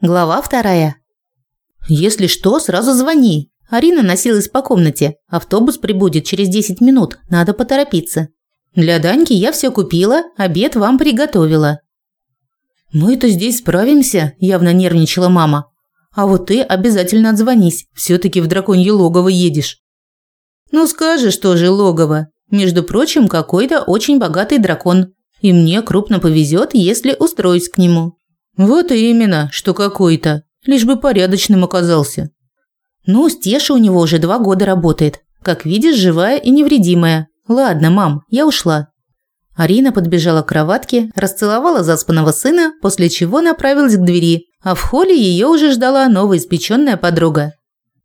Глава вторая. Если что, сразу звони. Арина носилась по комнате. Автобус прибудет через 10 минут. Надо поторопиться. Для Даньки я все купила, обед вам приготовила. Мы-то здесь справимся, явно нервничала мама. А вот ты обязательно отзвонись. все таки в драконье логово едешь. Ну скажешь тоже логово. Между прочим, какой-то очень богатый дракон. И мне крупно повезет, если устроюсь к нему. Вот и именно, что какой-то. Лишь бы порядочным оказался. Ну, Стеша у него уже два года работает. Как видишь, живая и невредимая. Ладно, мам, я ушла. Арина подбежала к кроватке, расцеловала заспанного сына, после чего направилась к двери, а в холле ее уже ждала новоиспеченная подруга.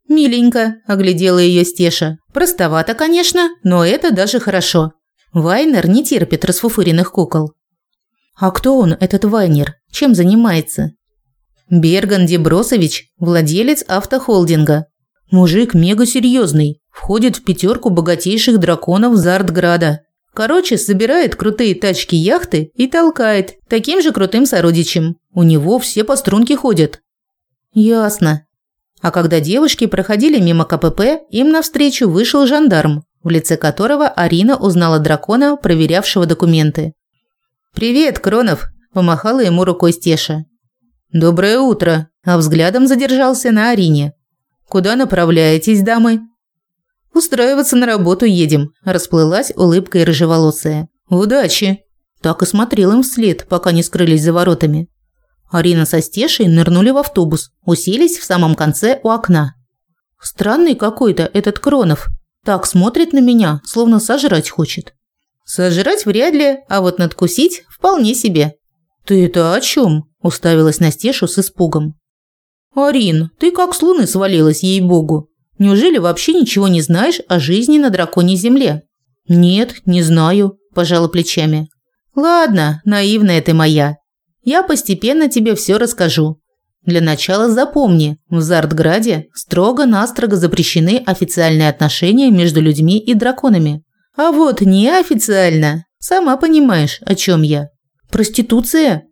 «Миленько», – оглядела ее Стеша. «Простовато, конечно, но это даже хорошо. Вайнер не терпит расфуфыренных кукол». «А кто он, этот Вайнер? Чем занимается?» «Берган Дебросович, владелец автохолдинга. Мужик мега серьезный, входит в пятерку богатейших драконов Зардграда. Короче, собирает крутые тачки-яхты и толкает таким же крутым сородичем. У него все по струнке ходят». «Ясно». А когда девушки проходили мимо КПП, им навстречу вышел жандарм, в лице которого Арина узнала дракона, проверявшего документы. «Привет, Кронов!» – помахала ему рукой Стеша. «Доброе утро!» – а взглядом задержался на Арине. «Куда направляетесь, дамы?» «Устраиваться на работу едем», – расплылась улыбкой рыжеволосая. «Удачи!» Так и смотрел им вслед, пока не скрылись за воротами. Арина со Стешей нырнули в автобус, уселись в самом конце у окна. Странный какой-то этот Кронов. Так смотрит на меня, словно сожрать хочет. Сожрать вряд ли, а вот надкусить вполне себе. Ты это о чем? уставилась на Стешу с испугом. Арин, ты как с луны свалилась, ей-богу. Неужели вообще ничего не знаешь о жизни на драконьей земле? Нет, не знаю, пожала плечами. Ладно, наивная ты моя. Я постепенно тебе все расскажу. Для начала запомни, в Зардграде строго-настрого запрещены официальные отношения между людьми и драконами. А вот неофициально, сама понимаешь, о чем я. Проституция?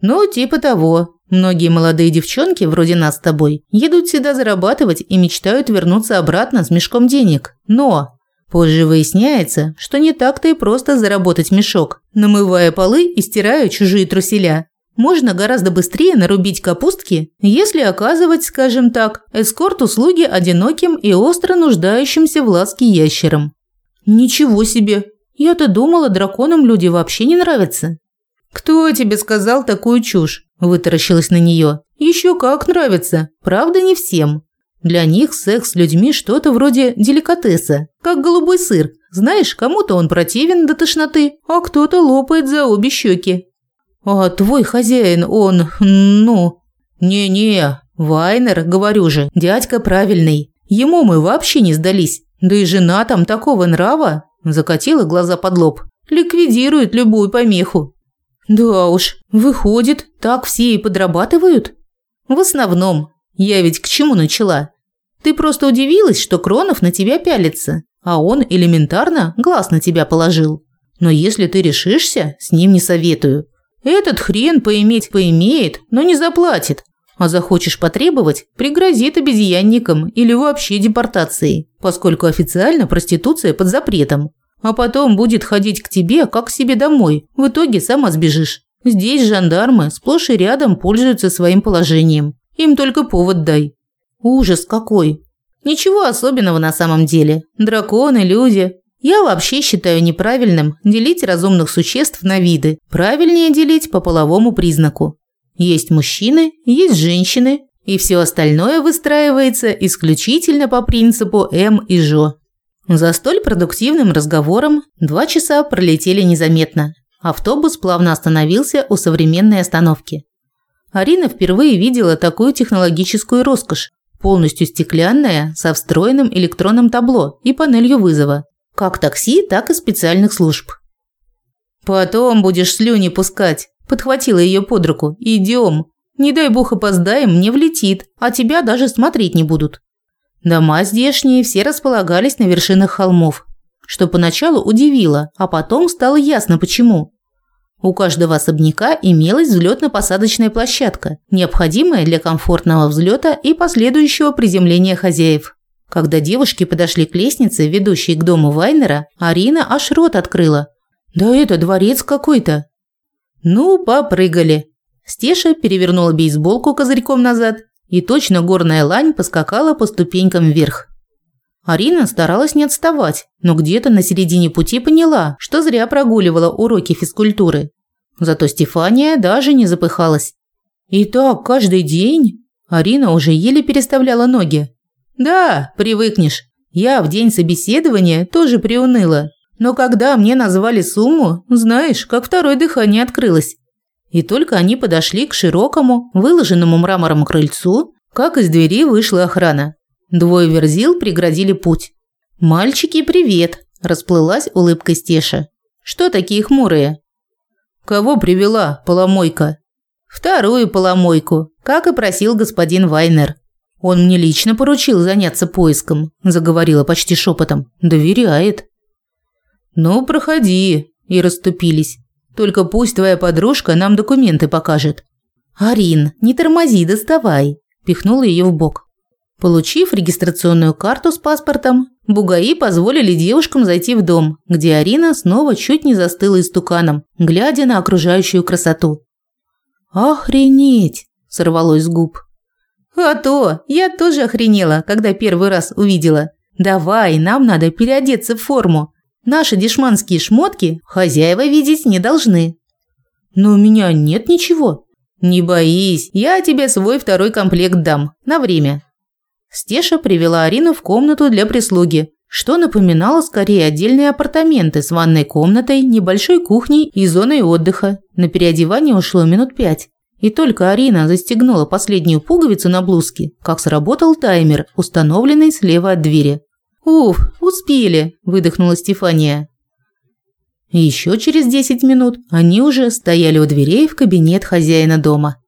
Ну, типа того. Многие молодые девчонки, вроде нас с тобой, едут сюда зарабатывать и мечтают вернуться обратно с мешком денег. Но позже выясняется, что не так-то и просто заработать мешок, намывая полы и стирая чужие труселя. Можно гораздо быстрее нарубить капустки, если оказывать, скажем так, эскорт-услуги одиноким и остро нуждающимся в ласке ящерам. Ничего себе. Я-то думала, драконам люди вообще не нравятся. Кто тебе сказал такую чушь? Вытаращилась на нее. Еще как нравится. Правда, не всем. Для них секс с людьми что-то вроде деликатеса, как голубой сыр. Знаешь, кому-то он противен до тошноты, а кто-то лопает за обе щеки. А твой хозяин, он, ну... Не-не, Вайнер, говорю же, дядька правильный. Ему мы вообще не сдались. Да и жена там такого нрава, закатила глаза под лоб, ликвидирует любую помеху. Да уж, выходит, так все и подрабатывают? В основном. Я ведь к чему начала? Ты просто удивилась, что Кронов на тебя пялится, а он элементарно глаз на тебя положил. Но если ты решишься, с ним не советую. Этот хрен поиметь поимеет, но не заплатит, а захочешь потребовать, пригрозит обезьянником или вообще депортацией, поскольку официально проституция под запретом. А потом будет ходить к тебе, как к себе домой. В итоге сама сбежишь. Здесь жандармы сплошь и рядом пользуются своим положением. Им только повод дай. Ужас какой. Ничего особенного на самом деле. Драконы, люди. Я вообще считаю неправильным делить разумных существ на виды. Правильнее делить по половому признаку. Есть мужчины, есть женщины, и все остальное выстраивается исключительно по принципу М и Жо. За столь продуктивным разговором два часа пролетели незаметно. Автобус плавно остановился у современной остановки. Арина впервые видела такую технологическую роскошь, полностью стеклянная, со встроенным электронным табло и панелью вызова, как такси, так и специальных служб. «Потом будешь слюни пускать», Подхватила ее под руку. «Идем. Не дай бог опоздаем, мне влетит, а тебя даже смотреть не будут». Дома здешние все располагались на вершинах холмов, что поначалу удивило, а потом стало ясно почему. У каждого особняка имелась взлетно-посадочная площадка, необходимая для комфортного взлета и последующего приземления хозяев. Когда девушки подошли к лестнице, ведущей к дому Вайнера, Арина аж рот открыла. «Да это дворец какой-то!» «Ну, попрыгали!» Стеша перевернула бейсболку козырьком назад, и точно горная лань поскакала по ступенькам вверх. Арина старалась не отставать, но где-то на середине пути поняла, что зря прогуливала уроки физкультуры. Зато Стефания даже не запыхалась. И так каждый день Арина уже еле переставляла ноги. Да, привыкнешь. Я в день собеседования тоже приуныла. Но когда мне назвали сумму, знаешь, как второе дыхание открылось. И только они подошли к широкому, выложенному мрамором крыльцу, как из двери вышла охрана. Двое верзил преградили путь. «Мальчики, привет!» – расплылась улыбкой Стеша. «Что такие хмурые?» «Кого привела, поломойка?» «Вторую поломойку, как и просил господин Вайнер. Он мне лично поручил заняться поиском», – заговорила почти шепотом. «Доверяет». «Ну, проходи», – и расступились. «Только пусть твоя подружка нам документы покажет». «Арин, не тормози, доставай», – пихнула ее в бок. Получив регистрационную карту с паспортом, бугаи позволили девушкам зайти в дом, где Арина снова чуть не застыла истуканом, глядя на окружающую красоту. «Охренеть!» – сорвалось с губ. «А то! Я тоже охренела, когда первый раз увидела. Давай, нам надо переодеться в форму. Наши дешманские шмотки хозяева видеть не должны». «Но у меня нет ничего». «Не боись, я тебе свой второй комплект дам. На время. Стеша привела Арину в комнату для прислуги, что напоминало скорее отдельные апартаменты с ванной комнатой, небольшой кухней и зоной отдыха. На переодевание ушло минут пять. И только Арина застегнула последнюю пуговицу на блузке, как сработал таймер, установленный слева от двери. «Уф, успели!» – выдохнула Стефания. Еще через 10 минут они уже стояли у дверей в кабинет хозяина дома.